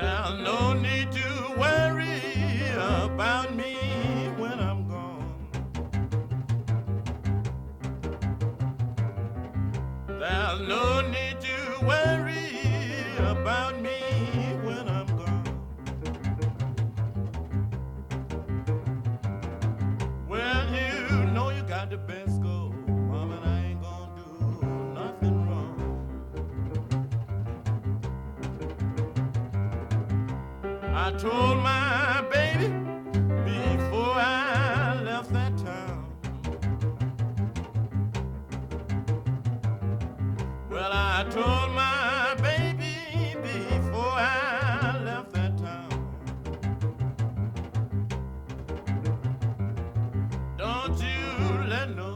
There's no need to worry about me when I'm gone. There's no need to worry about me I told my baby before I left that town. Well, I told my baby before I left that town. Don't you let nobody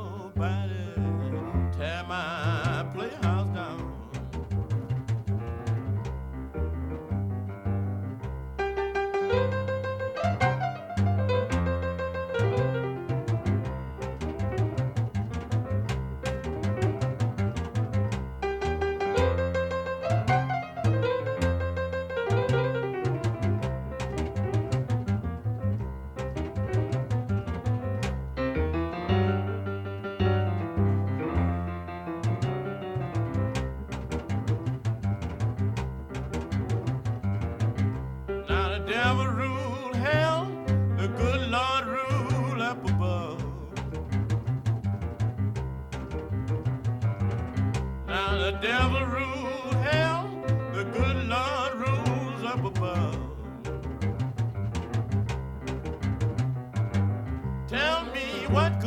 devil rule hell, the good Lord rule up above. Now the devil rule hell, the good Lord rules up above. Tell me what